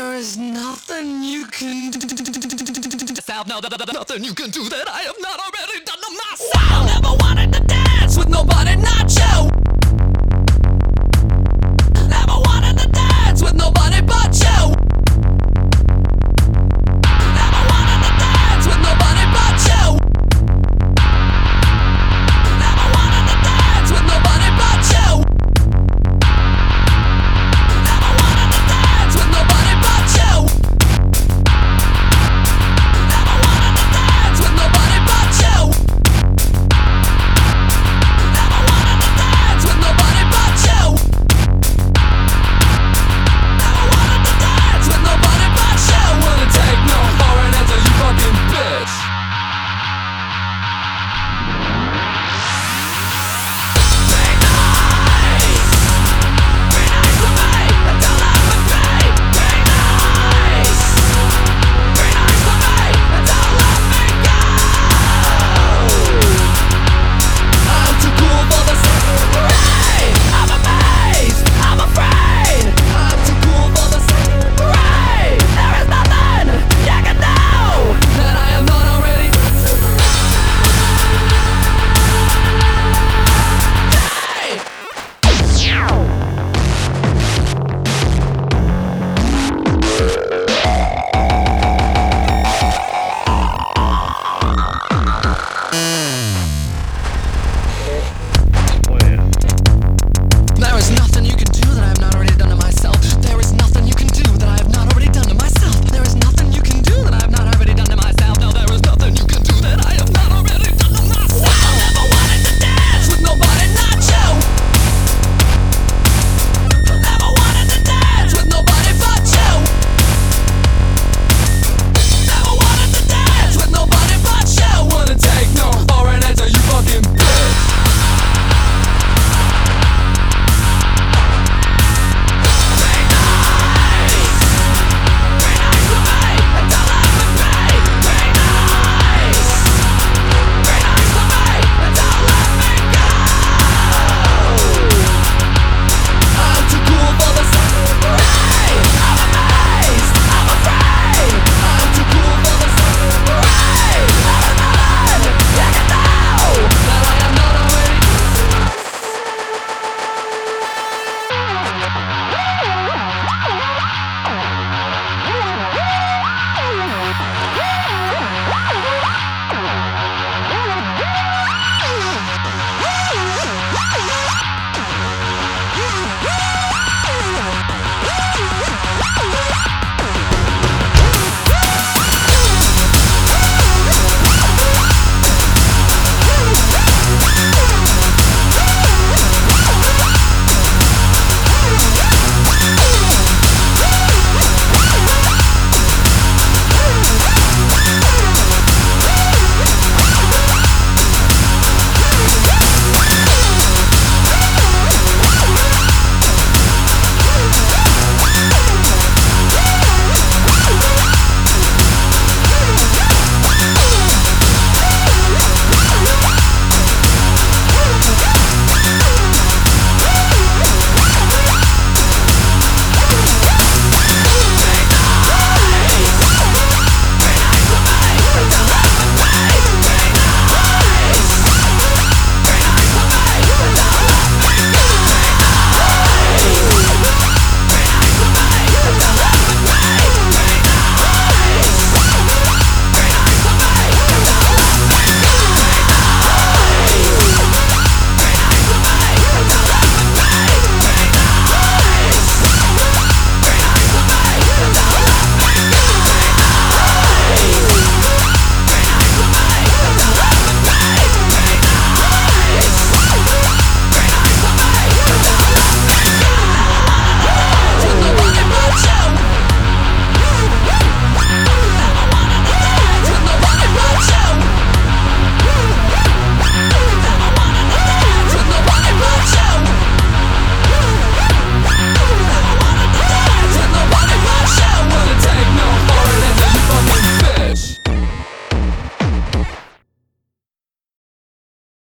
There is nothing you can do. South, no, th- th- nothing you can do that I have not already done to myself. I never wanted to dance with nobody, not.